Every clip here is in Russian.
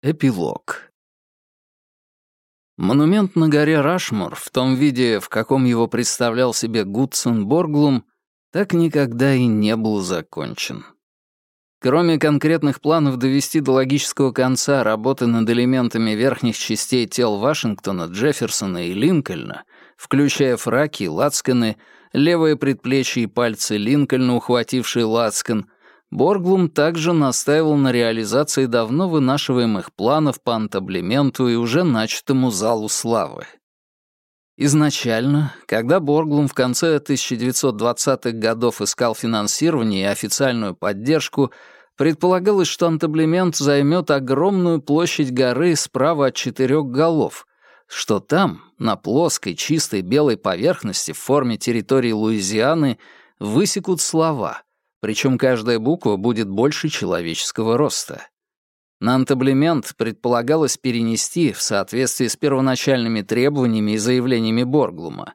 Эпилог. Монумент на горе Рашмор в том виде, в каком его представлял себе Гудсон Борглум, так никогда и не был закончен. Кроме конкретных планов довести до логического конца работы над элементами верхних частей тел Вашингтона, Джефферсона и Линкольна, включая фраки, лацканы, левое предплечье и пальцы Линкольна, ухватившие лацкан — Борглум также настаивал на реализации давно вынашиваемых планов по антаблементу и уже начатому залу славы. Изначально, когда Борглум в конце 1920-х годов искал финансирование и официальную поддержку, предполагалось, что антаблемент займет огромную площадь горы справа от четырех голов, что там, на плоской чистой белой поверхности в форме территории Луизианы, высекут слова — причем каждая буква будет больше человеческого роста. На антаблемент предполагалось перенести, в соответствии с первоначальными требованиями и заявлениями Борглума,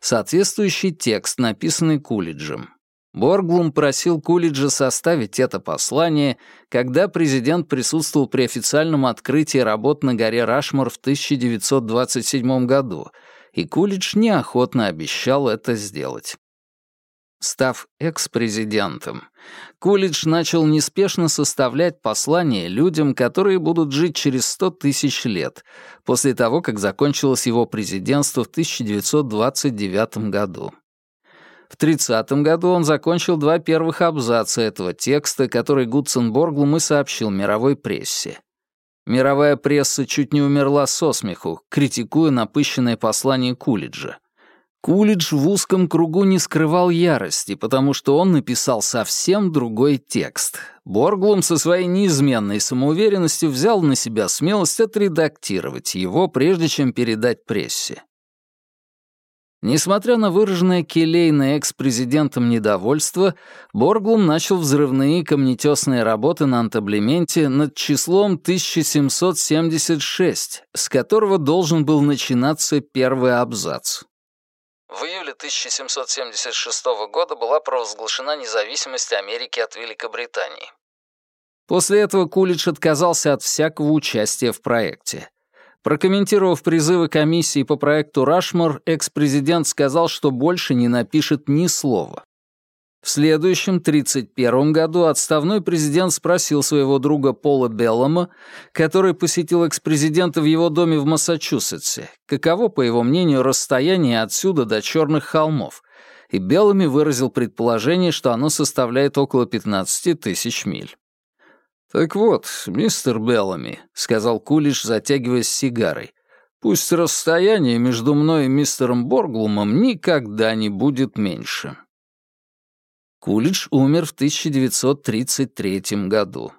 соответствующий текст, написанный Кулиджем. Борглум просил Кулиджа составить это послание, когда президент присутствовал при официальном открытии работ на горе Рашмор в 1927 году, и Кулидж неохотно обещал это сделать. Став экс-президентом, Кулидж начал неспешно составлять послания людям, которые будут жить через 100 тысяч лет, после того, как закончилось его президентство в 1929 году. В 30 году он закончил два первых абзаца этого текста, который Гудсон Борглум и сообщил мировой прессе. Мировая пресса чуть не умерла со смеху, критикуя напыщенное послание Кулиджа. Кулидж в узком кругу не скрывал ярости, потому что он написал совсем другой текст. Борглум со своей неизменной самоуверенностью взял на себя смелость отредактировать его, прежде чем передать прессе. Несмотря на выраженное келейное экс-президентом недовольство, Борглум начал взрывные камнетесные работы на антаблементе над числом 1776, с которого должен был начинаться первый абзац. В июле 1776 года была провозглашена независимость Америки от Великобритании. После этого Кулич отказался от всякого участия в проекте. Прокомментировав призывы комиссии по проекту «Рашмор», экс-президент сказал, что больше не напишет ни слова. В следующем, 31 году, отставной президент спросил своего друга Пола Беллама, который посетил экс-президента в его доме в Массачусетсе, каково, по его мнению, расстояние отсюда до Черных холмов, и Беллами выразил предположение, что оно составляет около 15 тысяч миль. «Так вот, мистер Беллами», — сказал Кулиш, затягиваясь сигарой, «пусть расстояние между мной и мистером Борглумом никогда не будет меньше». Кулидж умер в 1933 году.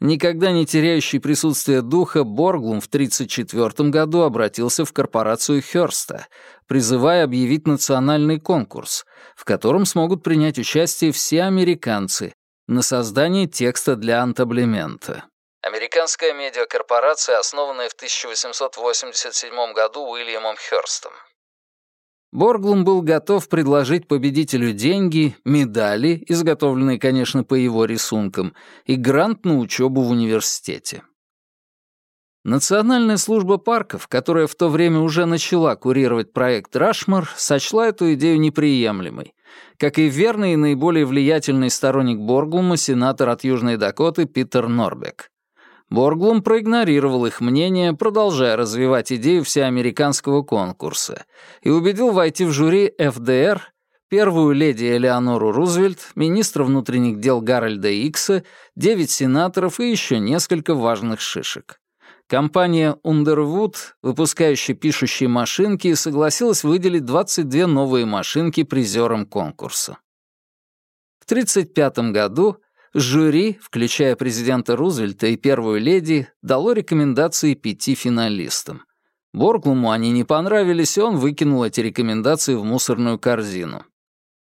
Никогда не теряющий присутствие духа, Борглум в 1934 году обратился в корпорацию Хёрста, призывая объявить национальный конкурс, в котором смогут принять участие все американцы на создание текста для антаблемента. Американская медиакорпорация, основанная в 1887 году Уильямом Хёрстом. Борглум был готов предложить победителю деньги, медали, изготовленные, конечно, по его рисункам, и грант на учебу в университете. Национальная служба парков, которая в то время уже начала курировать проект «Рашмар», сочла эту идею неприемлемой, как и верный и наиболее влиятельный сторонник Борглума сенатор от Южной Дакоты Питер Норбек. Борглум проигнорировал их мнение, продолжая развивать идею всеамериканского конкурса, и убедил войти в жюри ФДР первую леди Элеонору Рузвельт, министра внутренних дел Гарольда Икса, девять сенаторов и еще несколько важных шишек. Компания Underwood, выпускающая пишущие машинки, согласилась выделить 22 новые машинки призерам конкурса. В 1935 году Жюри, включая президента Рузвельта и первую леди, дало рекомендации пяти финалистам. Борглуму они не понравились, и он выкинул эти рекомендации в мусорную корзину.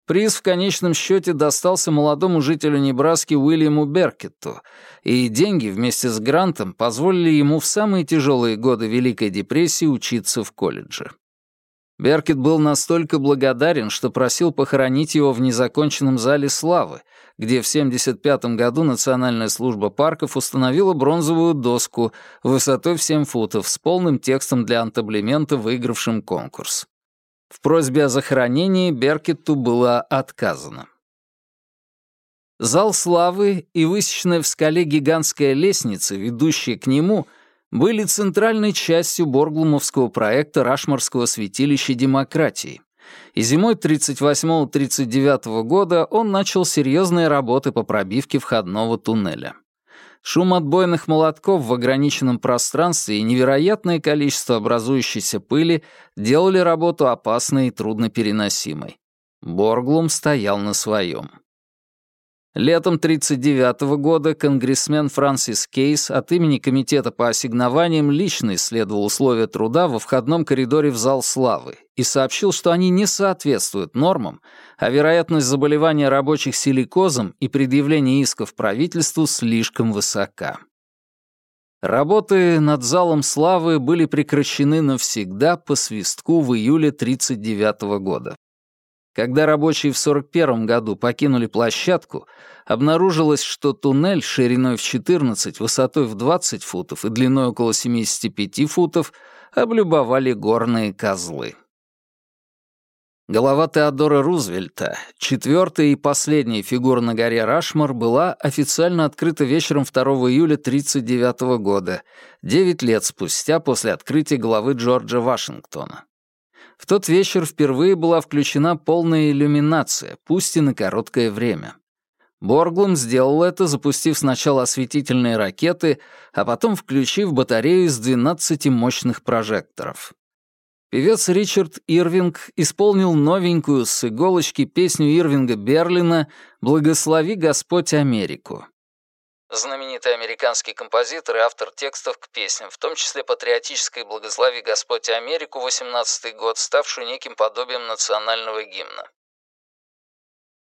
Приз в конечном счете достался молодому жителю Небраски Уильяму Беркетту, и деньги вместе с грантом позволили ему в самые тяжелые годы Великой депрессии учиться в колледже. Беркет был настолько благодарен, что просил похоронить его в незаконченном зале славы, где в 1975 году Национальная служба парков установила бронзовую доску высотой в 7 футов с полным текстом для антаблемента, выигравшим конкурс. В просьбе о захоронении Беркетту было отказано. Зал славы и высеченная в скале гигантская лестница, ведущая к нему, были центральной частью Борглумовского проекта Рашморского святилища демократии. И зимой 38-39 года он начал серьезные работы по пробивке входного туннеля. Шум отбойных молотков в ограниченном пространстве и невероятное количество образующейся пыли делали работу опасной и труднопереносимой. Борглум стоял на своем. Летом 1939 года конгрессмен Франсис Кейс от имени Комитета по ассигнованиям лично исследовал условия труда во входном коридоре в зал славы и сообщил, что они не соответствуют нормам, а вероятность заболевания рабочих силикозом и предъявления исков правительству слишком высока. Работы над залом славы были прекращены навсегда по свистку в июле 1939 года. Когда рабочие в 41 году покинули площадку, обнаружилось, что туннель шириной в 14, высотой в 20 футов и длиной около 75 футов облюбовали горные козлы. Голова Теодора Рузвельта, четвертая и последняя фигура на горе Рашмор, была официально открыта вечером 2 июля 1939 года, 9 лет спустя после открытия головы Джорджа Вашингтона. В тот вечер впервые была включена полная иллюминация, пусть и на короткое время. Борглум сделал это, запустив сначала осветительные ракеты, а потом включив батарею из 12 мощных прожекторов. Певец Ричард Ирвинг исполнил новенькую с иголочки песню Ирвинга Берлина «Благослови Господь Америку» знаменитый американский композитор и автор текстов к песням, в том числе патриотической «Благослови Господь Америку» 18 год, ставшую неким подобием национального гимна.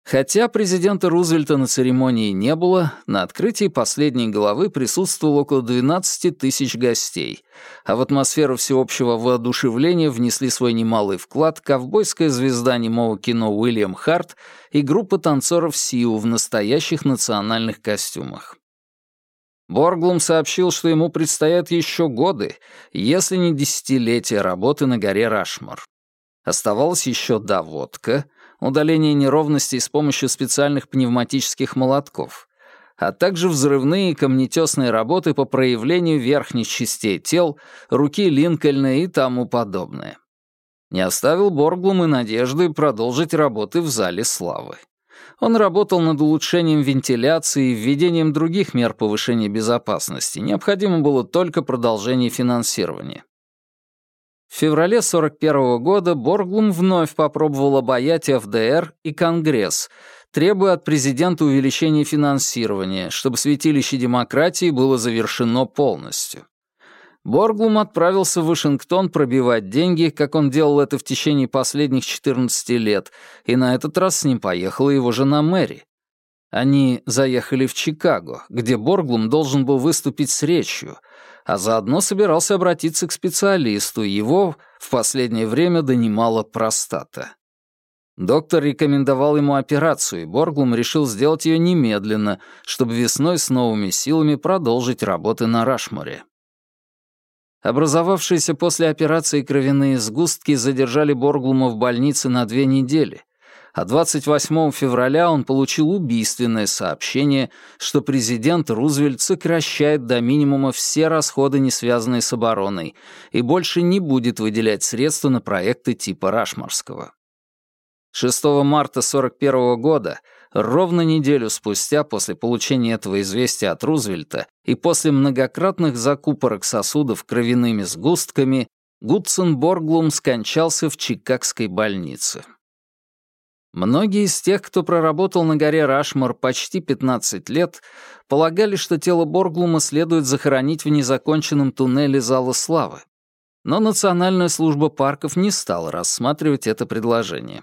Хотя президента Рузвельта на церемонии не было, на открытии последней главы присутствовало около 12 тысяч гостей, а в атмосферу всеобщего воодушевления внесли свой немалый вклад ковбойская звезда немого кино Уильям Харт и группа танцоров Сиу в настоящих национальных костюмах. Борглум сообщил, что ему предстоят еще годы, если не десятилетия работы на горе Рашмор. Оставалась еще доводка, удаление неровностей с помощью специальных пневматических молотков, а также взрывные и камнетесные работы по проявлению верхних частей тел, руки Линкольна и тому подобное. Не оставил Борглум и надежды продолжить работы в Зале Славы. Он работал над улучшением вентиляции и введением других мер повышения безопасности. Необходимо было только продолжение финансирования. В феврале 1941 года Борглум вновь попробовал обаять ФДР и Конгресс, требуя от президента увеличения финансирования, чтобы святилище демократии было завершено полностью. Борглум отправился в Вашингтон пробивать деньги, как он делал это в течение последних 14 лет, и на этот раз с ним поехала его жена Мэри. Они заехали в Чикаго, где Борглум должен был выступить с речью, а заодно собирался обратиться к специалисту, его в последнее время донимала простата. Доктор рекомендовал ему операцию, и Борглум решил сделать ее немедленно, чтобы весной с новыми силами продолжить работы на Рашморе. Образовавшиеся после операции кровяные сгустки задержали Борглума в больнице на две недели, а 28 февраля он получил убийственное сообщение, что президент Рузвельт сокращает до минимума все расходы, не связанные с обороной, и больше не будет выделять средства на проекты типа Рашмарского. 6 марта 1941 года ровно неделю спустя после получения этого известия от Рузвельта и после многократных закупорок сосудов кровяными сгустками, Гудсон Борглум скончался в Чикагской больнице. Многие из тех, кто проработал на горе Рашмор почти 15 лет, полагали, что тело Борглума следует захоронить в незаконченном туннеле Зала Славы. Но Национальная служба парков не стала рассматривать это предложение.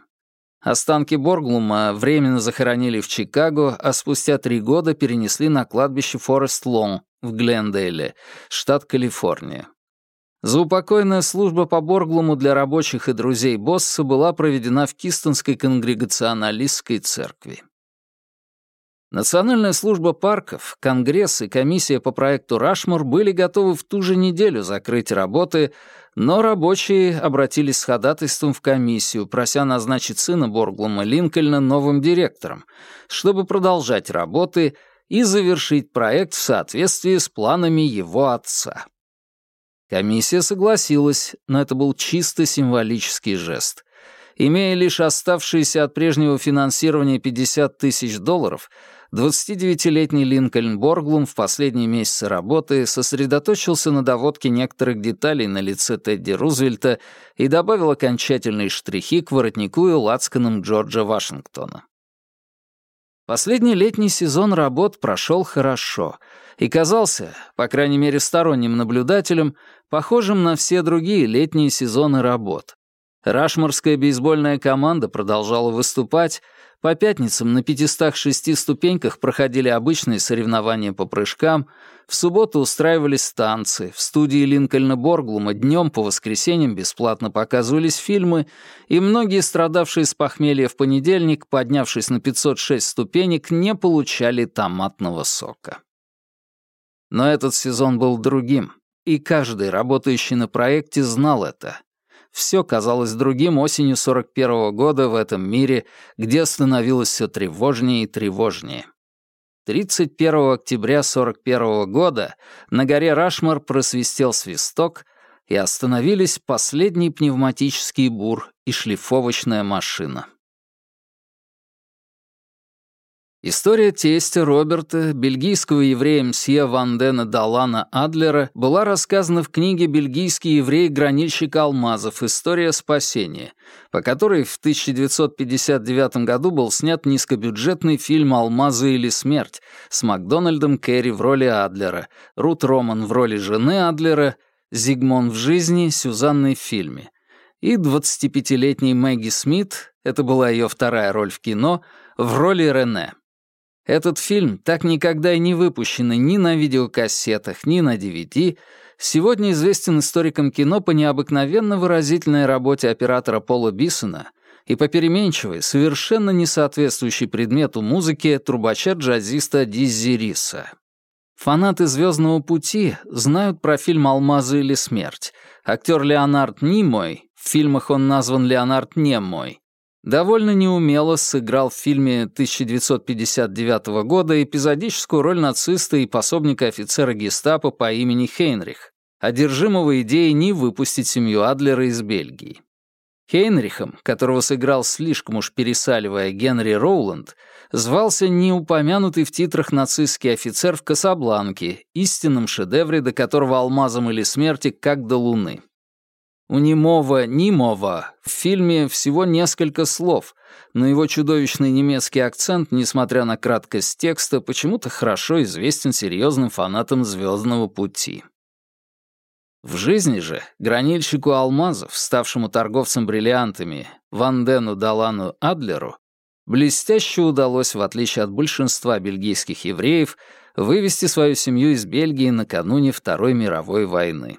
Останки Борглума временно захоронили в Чикаго, а спустя три года перенесли на кладбище Форест Лонг в Глендейле, штат Калифорния. Заупокойная служба по Борглуму для рабочих и друзей босса была проведена в Кистонской конгрегационалистской церкви. Национальная служба парков, Конгресс и комиссия по проекту «Рашмор» были готовы в ту же неделю закрыть работы, но рабочие обратились с ходатайством в комиссию, прося назначить сына Борглума Линкольна новым директором, чтобы продолжать работы и завершить проект в соответствии с планами его отца. Комиссия согласилась, но это был чисто символический жест. Имея лишь оставшиеся от прежнего финансирования 50 тысяч долларов, 29-летний Линкольн Борглум в последние месяцы работы сосредоточился на доводке некоторых деталей на лице Тедди Рузвельта и добавил окончательные штрихи к воротнику и лацканам Джорджа Вашингтона. Последний летний сезон работ прошел хорошо и казался, по крайней мере сторонним наблюдателям, похожим на все другие летние сезоны работ. Рашморская бейсбольная команда продолжала выступать, по пятницам на 506 ступеньках проходили обычные соревнования по прыжкам, в субботу устраивались танцы, в студии Линкольна Борглума днем по воскресеньям бесплатно показывались фильмы, и многие страдавшие с похмелья в понедельник, поднявшись на 506 ступенек, не получали томатного сока. Но этот сезон был другим, и каждый, работающий на проекте, знал это. Все казалось другим осенью 41-го года в этом мире, где становилось все тревожнее и тревожнее. 31 октября 41 -го года на горе Рашмар просвистел свисток, и остановились последний пневматический бур и шлифовочная машина. История тестя Роберта, бельгийского еврея мсье Ван Дена Далана Адлера, была рассказана в книге «Бельгийский еврей-гранильщик алмазов. История спасения», по которой в 1959 году был снят низкобюджетный фильм «Алмазы или смерть» с Макдональдом Керри в роли Адлера, Рут Роман в роли жены Адлера, Зигмон в жизни, Сюзанной в фильме. И 25-летний Мэгги Смит, это была ее вторая роль в кино, в роли Рене. Этот фильм, так никогда и не выпущенный ни на видеокассетах, ни на DVD, сегодня известен историкам кино по необыкновенно выразительной работе оператора Пола Бисона и по переменчивой, совершенно не соответствующей предмету музыки трубача-джазиста Диззи Риса. Фанаты «Звездного пути» знают про фильм «Алмазы или смерть». Актер Леонард Нимой, в фильмах он назван Леонард Немой, довольно неумело сыграл в фильме 1959 года эпизодическую роль нациста и пособника офицера гестапо по имени Хейнрих, одержимого идеей не выпустить семью Адлера из Бельгии. Хейнрихом, которого сыграл слишком уж пересаливая Генри Роуланд, звался неупомянутый в титрах нацистский офицер в Касабланке, истинном шедевре, до которого алмазом или смерти как до луны. У немого Нимова в фильме всего несколько слов, но его чудовищный немецкий акцент, несмотря на краткость текста, почему-то хорошо известен серьезным фанатам «Звездного пути». В жизни же гранильщику алмазов, ставшему торговцем бриллиантами, Вандену Далану Адлеру, блестяще удалось, в отличие от большинства бельгийских евреев, вывести свою семью из Бельгии накануне Второй мировой войны.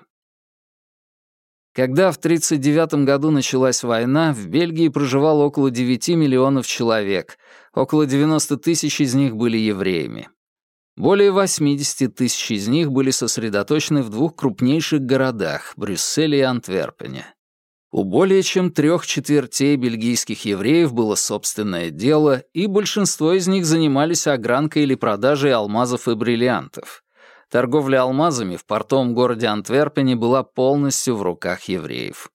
Когда в 1939 году началась война, в Бельгии проживало около 9 миллионов человек, около 90 тысяч из них были евреями. Более 80 тысяч из них были сосредоточены в двух крупнейших городах — Брюсселе и Антверпене. У более чем трех четвертей бельгийских евреев было собственное дело, и большинство из них занимались огранкой или продажей алмазов и бриллиантов торговля алмазами в портовом городе Антверпене была полностью в руках евреев.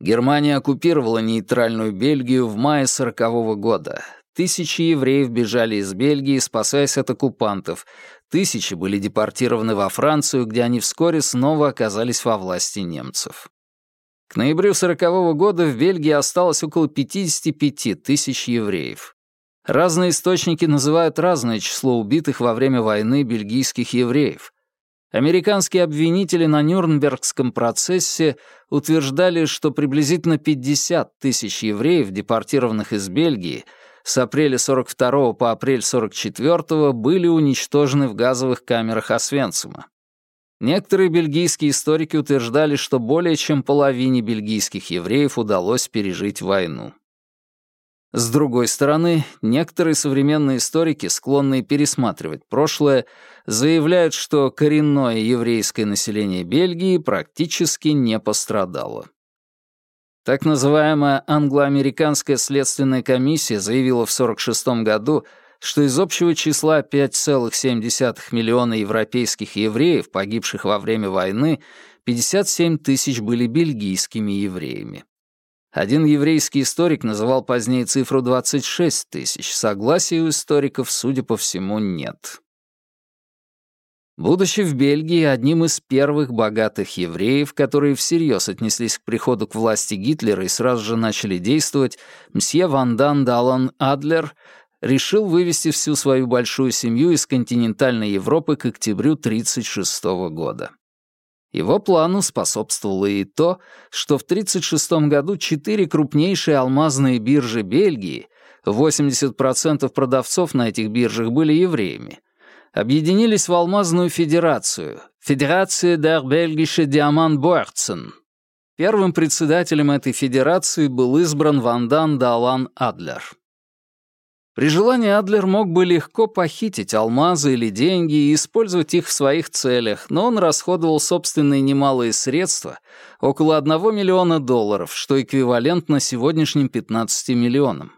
Германия оккупировала нейтральную Бельгию в мае сорокового года. Тысячи евреев бежали из Бельгии, спасаясь от оккупантов. Тысячи были депортированы во Францию, где они вскоре снова оказались во власти немцев. К ноябрю сорокового года в Бельгии осталось около 55 тысяч евреев. Разные источники называют разное число убитых во время войны бельгийских евреев. Американские обвинители на Нюрнбергском процессе утверждали, что приблизительно 50 тысяч евреев, депортированных из Бельгии, с апреля 42 по апрель 44 были уничтожены в газовых камерах Освенцима. Некоторые бельгийские историки утверждали, что более чем половине бельгийских евреев удалось пережить войну. С другой стороны, некоторые современные историки, склонные пересматривать прошлое, заявляют, что коренное еврейское население Бельгии практически не пострадало. Так называемая англо-американская следственная комиссия заявила в 1946 году, что из общего числа 5,7 миллиона европейских евреев, погибших во время войны, 57 тысяч были бельгийскими евреями. Один еврейский историк называл позднее цифру 26 тысяч. Согласия у историков, судя по всему, нет. Будучи в Бельгии одним из первых богатых евреев, которые всерьез отнеслись к приходу к власти Гитлера и сразу же начали действовать, мсье Ван Дан Далан Адлер решил вывести всю свою большую семью из континентальной Европы к октябрю 1936 года. Его плану способствовало и то, что в 1936 году четыре крупнейшие алмазные биржи Бельгии, 80% продавцов на этих биржах были евреями, объединились в Алмазную Федерацию, Федерация der Belgische Diamantbörzen. Первым председателем этой федерации был избран Вандан Далан Адлер. При желании Адлер мог бы легко похитить алмазы или деньги и использовать их в своих целях, но он расходовал собственные немалые средства, около 1 миллиона долларов, что эквивалентно сегодняшним 15 миллионам.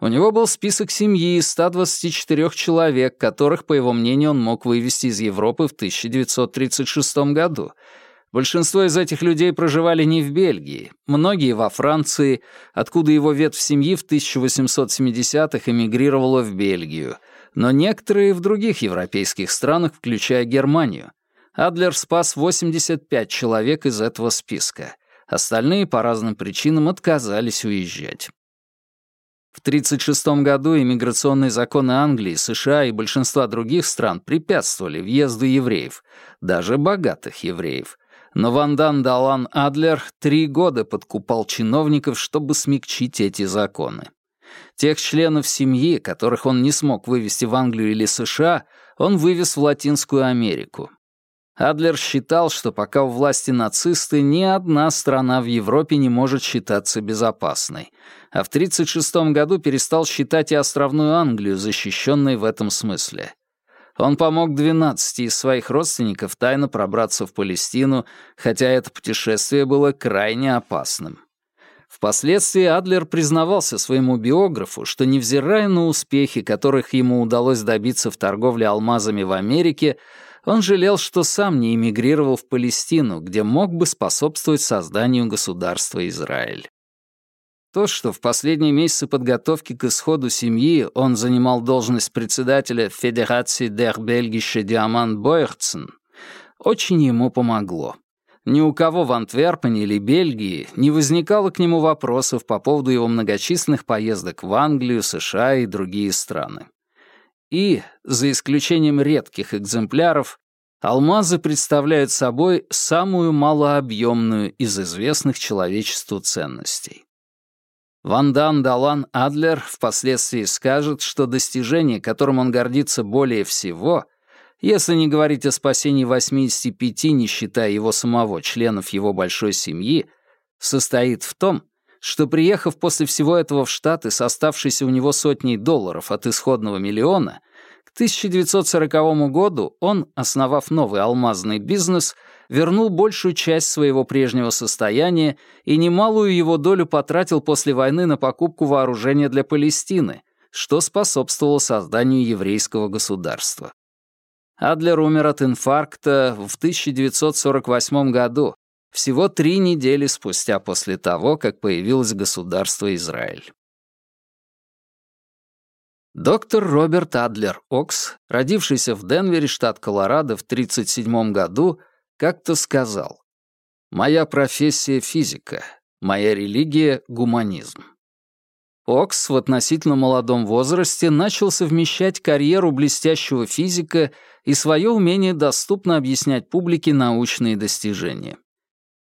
У него был список семьи из 124 человек, которых, по его мнению, он мог вывести из Европы в 1936 году. Большинство из этих людей проживали не в Бельгии, многие во Франции, откуда его ветвь семьи в 1870-х эмигрировала в Бельгию, но некоторые в других европейских странах, включая Германию. Адлер спас 85 человек из этого списка. Остальные по разным причинам отказались уезжать. В 1936 году иммиграционные законы Англии, США и большинства других стран препятствовали въезду евреев, даже богатых евреев. Но Вандан Далан Адлер три года подкупал чиновников, чтобы смягчить эти законы. Тех членов семьи, которых он не смог вывести в Англию или США, он вывез в Латинскую Америку. Адлер считал, что пока у власти нацисты, ни одна страна в Европе не может считаться безопасной, а в 1936 году перестал считать и островную Англию, защищенной в этом смысле. Он помог 12 из своих родственников тайно пробраться в Палестину, хотя это путешествие было крайне опасным. Впоследствии Адлер признавался своему биографу, что, невзирая на успехи, которых ему удалось добиться в торговле алмазами в Америке, он жалел, что сам не эмигрировал в Палестину, где мог бы способствовать созданию государства Израиль. То, что в последние месяцы подготовки к исходу семьи он занимал должность председателя Федерации der Belgische Diamant Boertzen, очень ему помогло. Ни у кого в Антверпене или Бельгии не возникало к нему вопросов по поводу его многочисленных поездок в Англию, США и другие страны и, за исключением редких экземпляров, алмазы представляют собой самую малообъемную из известных человечеству ценностей. Вандан Далан Адлер впоследствии скажет, что достижение, которым он гордится более всего, если не говорить о спасении 85, не считая его самого, членов его большой семьи, состоит в том, что, приехав после всего этого в Штаты с оставшейся у него сотней долларов от исходного миллиона, к 1940 году он, основав новый алмазный бизнес, вернул большую часть своего прежнего состояния и немалую его долю потратил после войны на покупку вооружения для Палестины, что способствовало созданию еврейского государства. Адлер умер от инфаркта в 1948 году, всего три недели спустя после того, как появилось государство Израиль. Доктор Роберт Адлер Окс, родившийся в Денвере, штат Колорадо, в 1937 году, как-то сказал «Моя профессия — физика, моя религия — гуманизм». Окс в относительно молодом возрасте начал совмещать карьеру блестящего физика и свое умение доступно объяснять публике научные достижения.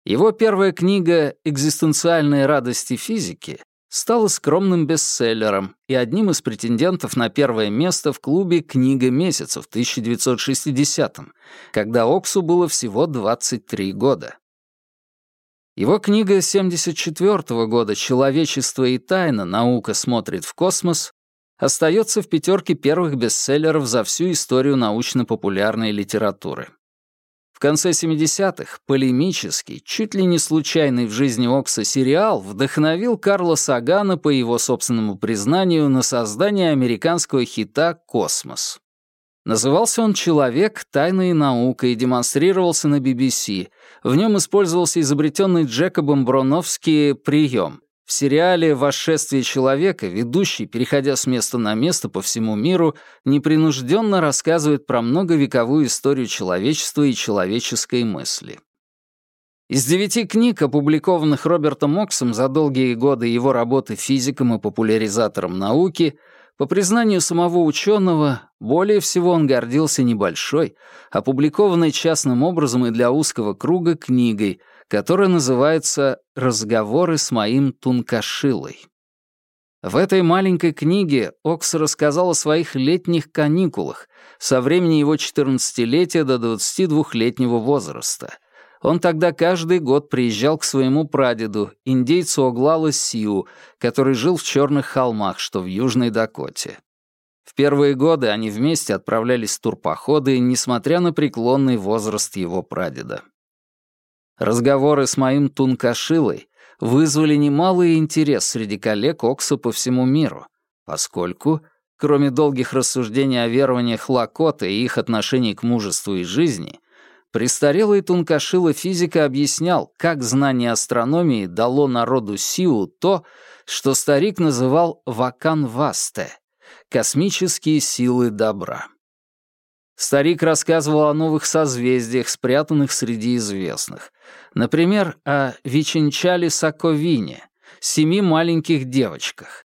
Его первая книга «Экзистенциальные радости физики» стала скромным бестселлером и одним из претендентов на первое место в клубе «Книга месяца» в 1960-м, когда Оксу было всего 23 года. Его книга 1974 года «Человечество и тайна. Наука смотрит в космос» остается в пятерке первых бестселлеров за всю историю научно-популярной литературы. В конце 70-х полемический, чуть ли не случайный в жизни Окса сериал вдохновил Карла Сагана, по его собственному признанию, на создание американского хита «Космос». Назывался он «Человек. Тайна и наука» и демонстрировался на BBC. В нем использовался изобретенный Джекобом Броновский прием в сериале «Восшествие человека» ведущий, переходя с места на место по всему миру, непринужденно рассказывает про многовековую историю человечества и человеческой мысли. Из девяти книг, опубликованных Робертом Оксом за долгие годы его работы физиком и популяризатором науки, по признанию самого ученого, более всего он гордился небольшой, опубликованной частным образом и для узкого круга книгой — которая называется «Разговоры с моим Тункашилой». В этой маленькой книге Окс рассказал о своих летних каникулах со времени его 14-летия до 22-летнего возраста. Он тогда каждый год приезжал к своему прадеду, индейцу Оглала Сиу, который жил в Черных холмах, что в Южной Дакоте. В первые годы они вместе отправлялись в турпоходы, несмотря на преклонный возраст его прадеда. Разговоры с моим Тункашилой вызвали немалый интерес среди коллег Окса по всему миру, поскольку, кроме долгих рассуждений о верованиях Лакота и их отношении к мужеству и жизни, престарелый Тункашила физика объяснял, как знание астрономии дало народу Сиу то, что старик называл «вакан-васте» — космические силы добра. Старик рассказывал о новых созвездиях, спрятанных среди известных. Например, о Виченчале Саковине, семи маленьких девочках.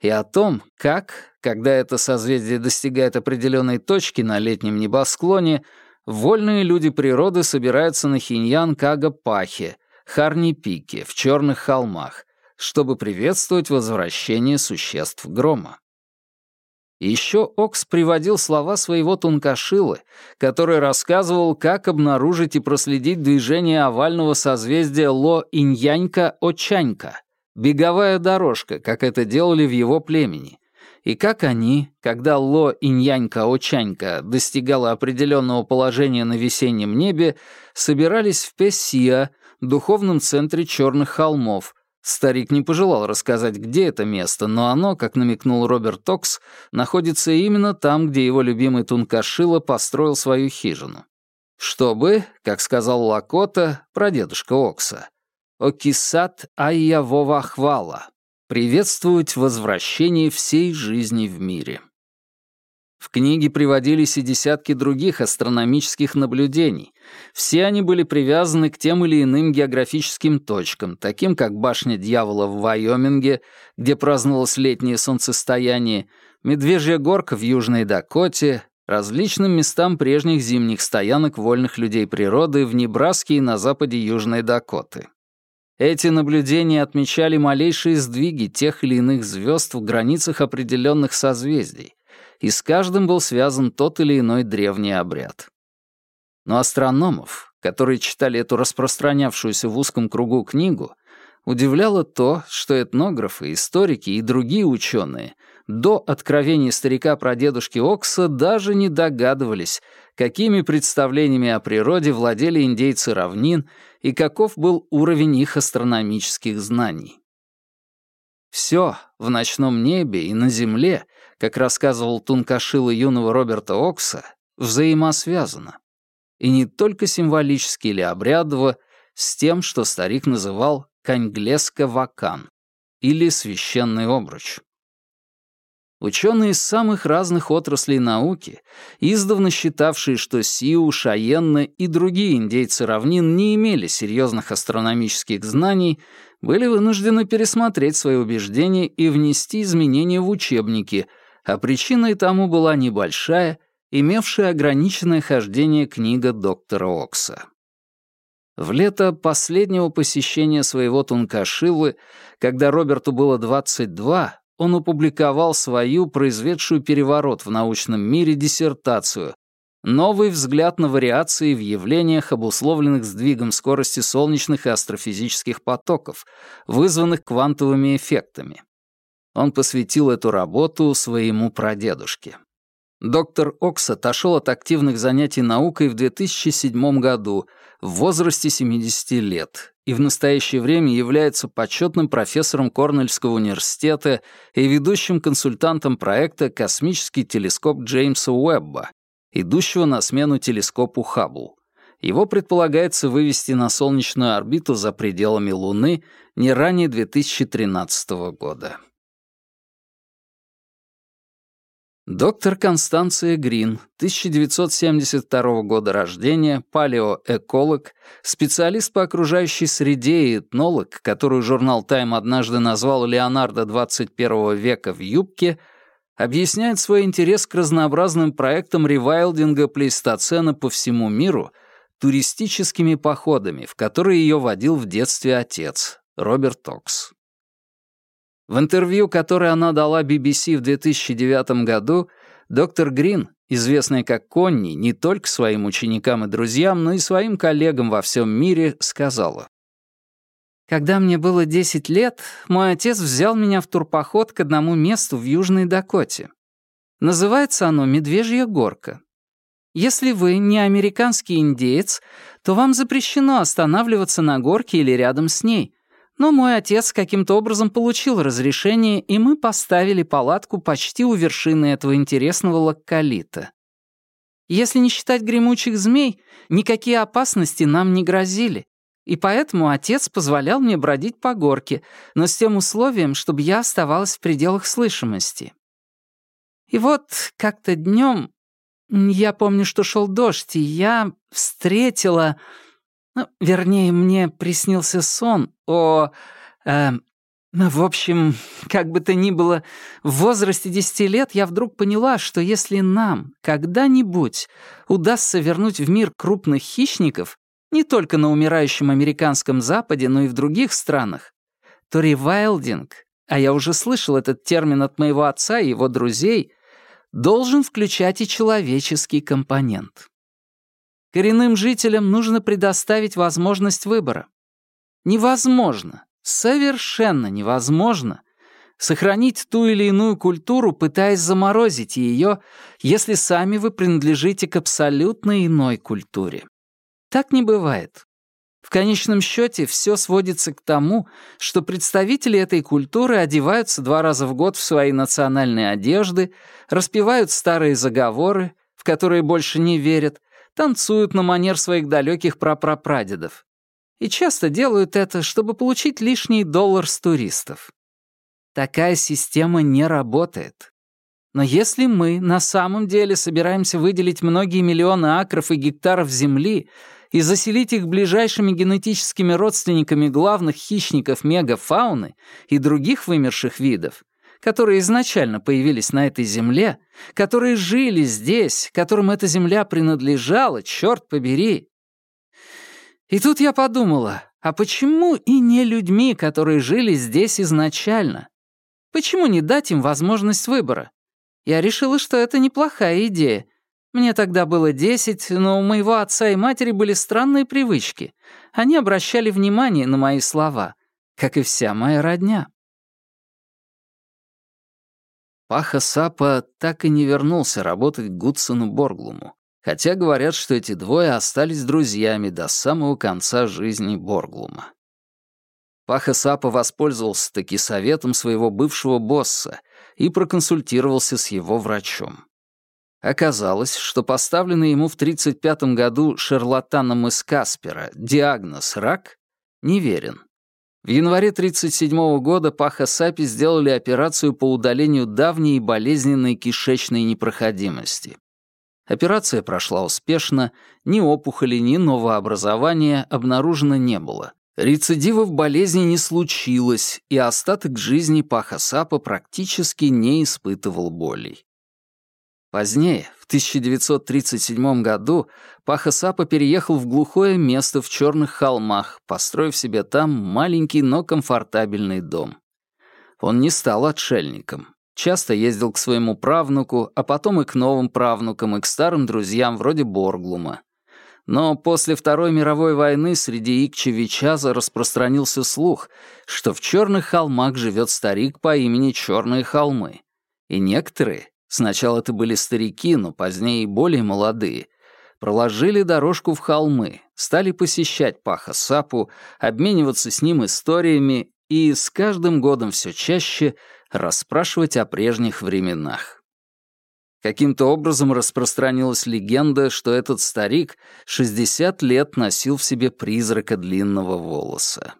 И о том, как, когда это созвездие достигает определенной точки на летнем небосклоне, вольные люди природы собираются на Хиньян-Кага-Пахе, Харни-Пике, в Черных холмах, чтобы приветствовать возвращение существ грома. Еще Окс приводил слова своего Тункашилы, который рассказывал, как обнаружить и проследить движение овального созвездия Ло-Иньянька-Очанька, беговая дорожка, как это делали в его племени, и как они, когда Ло-Иньянька-Очанька достигала определенного положения на весеннем небе, собирались в Пессия, духовном центре Черных холмов, Старик не пожелал рассказать, где это место, но оно, как намекнул Роберт Токс, находится именно там, где его любимый Тункашила построил свою хижину. Чтобы, как сказал Лакота, прадедушка Окса, «Окисат айя вовахвала» — приветствовать возвращение всей жизни в мире. В книге приводились и десятки других астрономических наблюдений. Все они были привязаны к тем или иным географическим точкам, таким как башня дьявола в Вайоминге, где праздновалось летнее солнцестояние, Медвежья горка в Южной Дакоте, различным местам прежних зимних стоянок вольных людей природы в Небраске и на западе Южной Дакоты. Эти наблюдения отмечали малейшие сдвиги тех или иных звезд в границах определенных созвездий, и с каждым был связан тот или иной древний обряд. Но астрономов, которые читали эту распространявшуюся в узком кругу книгу, удивляло то, что этнографы, историки и другие ученые до откровений старика про дедушки Окса даже не догадывались, какими представлениями о природе владели индейцы равнин и каков был уровень их астрономических знаний. Все в ночном небе и на земле как рассказывал Тункашила юного Роберта Окса, взаимосвязано. И не только символически или обрядово, с тем, что старик называл «каньглеско-вакан» или «священный обруч». Ученые из самых разных отраслей науки, издавна считавшие, что Сиу, Шаенна и другие индейцы равнин не имели серьезных астрономических знаний, были вынуждены пересмотреть свои убеждения и внести изменения в учебники — а причиной тому была небольшая, имевшая ограниченное хождение книга доктора Окса. В лето последнего посещения своего Тункашилы, когда Роберту было 22, он опубликовал свою, произведшую переворот в научном мире, диссертацию Новый взгляд на вариации в явлениях, обусловленных сдвигом скорости солнечных и астрофизических потоков, вызванных квантовыми эффектами. Он посвятил эту работу своему прадедушке. Доктор Окс отошел от активных занятий наукой в 2007 году в возрасте 70 лет и в настоящее время является почетным профессором Корнельского университета и ведущим консультантом проекта «Космический телескоп Джеймса Уэбба», идущего на смену телескопу Хаббл. Его предполагается вывести на солнечную орбиту за пределами Луны не ранее 2013 года. Доктор Констанция Грин, 1972 года рождения, палеоэколог, специалист по окружающей среде и этнолог, которую журнал «Тайм» однажды назвал Леонардо 21 века в юбке, объясняет свой интерес к разнообразным проектам ревайлдинга плейстоцена по всему миру туристическими походами, в которые ее водил в детстве отец, Роберт Окс. В интервью, которое она дала BBC в 2009 году, доктор Грин, известная как Конни, не только своим ученикам и друзьям, но и своим коллегам во всем мире, сказала. «Когда мне было 10 лет, мой отец взял меня в турпоход к одному месту в Южной Дакоте. Называется оно Медвежья горка. Если вы не американский индеец, то вам запрещено останавливаться на горке или рядом с ней, но мой отец каким-то образом получил разрешение, и мы поставили палатку почти у вершины этого интересного локалита. Если не считать гремучих змей, никакие опасности нам не грозили. И поэтому отец позволял мне бродить по горке, но с тем условием, чтобы я оставалась в пределах слышимости. И вот как-то днем, я помню, что шел дождь, и я встретила... Ну, вернее, мне приснился сон о... Э, в общем, как бы то ни было, в возрасте десяти лет я вдруг поняла, что если нам когда-нибудь удастся вернуть в мир крупных хищников, не только на умирающем американском Западе, но и в других странах, то ревайлдинг, а я уже слышал этот термин от моего отца и его друзей, должен включать и человеческий компонент. Коренным жителям нужно предоставить возможность выбора. Невозможно, совершенно невозможно сохранить ту или иную культуру, пытаясь заморозить ее, если сами вы принадлежите к абсолютно иной культуре. Так не бывает. В конечном счете все сводится к тому, что представители этой культуры одеваются два раза в год в свои национальные одежды, распевают старые заговоры, в которые больше не верят, танцуют на манер своих далеких прапрапрадедов. И часто делают это, чтобы получить лишний доллар с туристов. Такая система не работает. Но если мы на самом деле собираемся выделить многие миллионы акров и гектаров земли и заселить их ближайшими генетическими родственниками главных хищников мегафауны и других вымерших видов, которые изначально появились на этой земле, которые жили здесь, которым эта земля принадлежала, черт побери. И тут я подумала, а почему и не людьми, которые жили здесь изначально? Почему не дать им возможность выбора? Я решила, что это неплохая идея. Мне тогда было десять, но у моего отца и матери были странные привычки. Они обращали внимание на мои слова, как и вся моя родня. Паха Сапа так и не вернулся работать к Гудсону Борглуму, хотя говорят, что эти двое остались друзьями до самого конца жизни Борглума. Паха Сапа воспользовался таки советом своего бывшего босса и проконсультировался с его врачом. Оказалось, что поставленный ему в 1935 году шарлатаном из Каспера диагноз «рак» неверен. В январе 1937 года Паха Сапи сделали операцию по удалению давней и болезненной кишечной непроходимости. Операция прошла успешно, ни опухоли, ни новообразования обнаружено не было. Рецидивов болезни не случилось, и остаток жизни Паха Сапа практически не испытывал болей. Позднее, в 1937 году, Паха Сапа переехал в глухое место в Черных холмах, построив себе там маленький, но комфортабельный дом. Он не стал отшельником. часто ездил к своему правнуку, а потом и к новым правнукам, и к старым друзьям вроде Борглума. Но после Второй мировой войны среди Икчевичаза распространился слух, что в Черных холмах живет старик по имени Черные холмы. И некоторые, сначала это были старики, но позднее и более молодые, проложили дорожку в холмы, стали посещать Паха Сапу, обмениваться с ним историями и с каждым годом все чаще расспрашивать о прежних временах. Каким-то образом распространилась легенда, что этот старик 60 лет носил в себе призрака длинного волоса.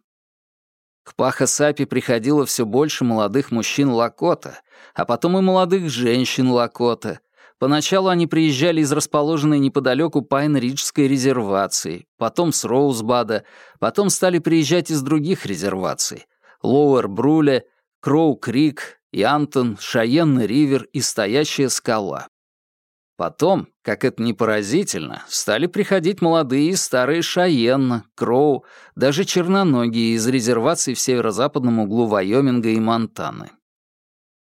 К Паха-Сапи приходило все больше молодых мужчин Лакота, а потом и молодых женщин Лакота. Поначалу они приезжали из расположенной неподалеку Пайн-Риджской резервации, потом с Роузбада, потом стали приезжать из других резерваций — Лоуэр-Бруле, Кроу-Крик, Янтон, Шаенный Ривер и Стоящая скала. Потом, как это не поразительно, стали приходить молодые и старые Шаенна, Кроу, даже черноногие из резерваций в северо-западном углу Вайоминга и Монтаны.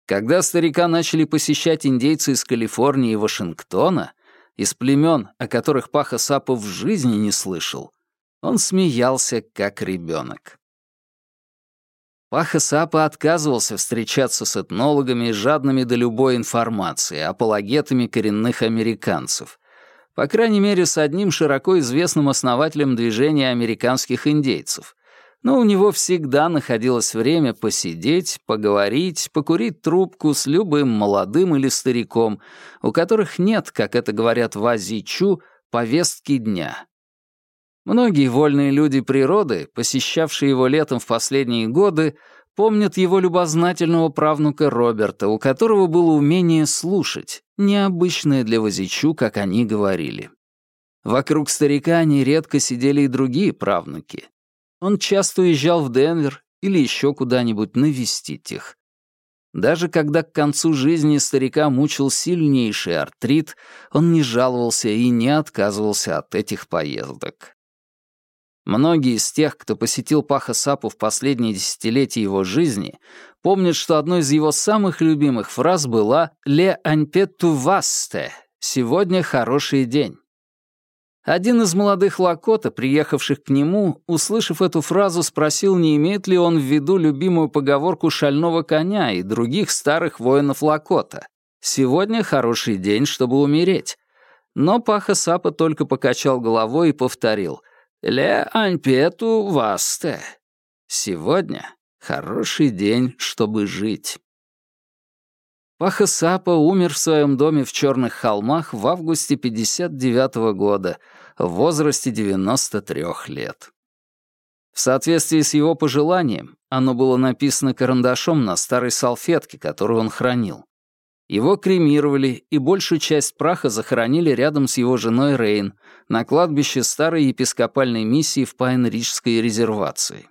Когда старика начали посещать индейцы из Калифорнии и Вашингтона, из племен, о которых Паха Сапов в жизни не слышал, он смеялся, как ребенок. Паха Сапа отказывался встречаться с этнологами, жадными до любой информации, апологетами коренных американцев. По крайней мере, с одним широко известным основателем движения американских индейцев. Но у него всегда находилось время посидеть, поговорить, покурить трубку с любым молодым или стариком, у которых нет, как это говорят в Азичу, повестки дня. Многие вольные люди природы, посещавшие его летом в последние годы, помнят его любознательного правнука Роберта, у которого было умение слушать, необычное для Возичу, как они говорили. Вокруг старика нередко сидели и другие правнуки. Он часто уезжал в Денвер или еще куда-нибудь навестить их. Даже когда к концу жизни старика мучил сильнейший артрит, он не жаловался и не отказывался от этих поездок. Многие из тех, кто посетил Паха Сапу в последние десятилетия его жизни, помнят, что одной из его самых любимых фраз была «Ле аньпету васте» — «Сегодня хороший день». Один из молодых Лакота, приехавших к нему, услышав эту фразу, спросил, не имеет ли он в виду любимую поговорку шального коня и других старых воинов Лакота. «Сегодня хороший день, чтобы умереть». Но Паха Сапа только покачал головой и повторил — Ле аньпету васте. Сегодня хороший день, чтобы жить. Паха Сапа умер в своем доме в Черных холмах в августе 59 -го года, в возрасте 93 лет. В соответствии с его пожеланием, оно было написано карандашом на старой салфетке, которую он хранил. Его кремировали, и большую часть праха захоронили рядом с его женой Рейн на кладбище старой епископальной миссии в Пайн-Риджской резервации.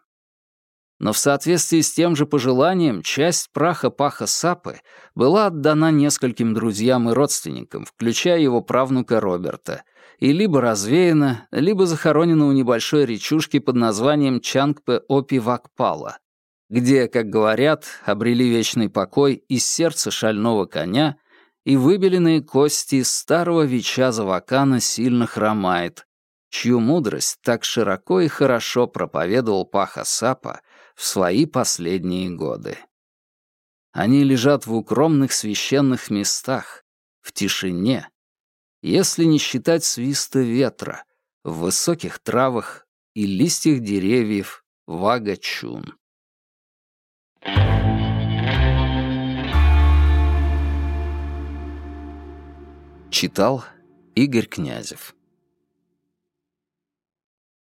Но в соответствии с тем же пожеланием, часть праха Паха Сапы была отдана нескольким друзьям и родственникам, включая его правнука Роберта, и либо развеяна, либо захоронена у небольшой речушки под названием Чангпе-Опи-Вакпала, где, как говорят, обрели вечный покой из сердца шального коня и выбеленные кости старого Вича Завакана сильно хромает, чью мудрость так широко и хорошо проповедовал Паха Сапа в свои последние годы. Они лежат в укромных священных местах, в тишине, если не считать свиста ветра, в высоких травах и листьях деревьев Вага-Чун. Читал Игорь Князев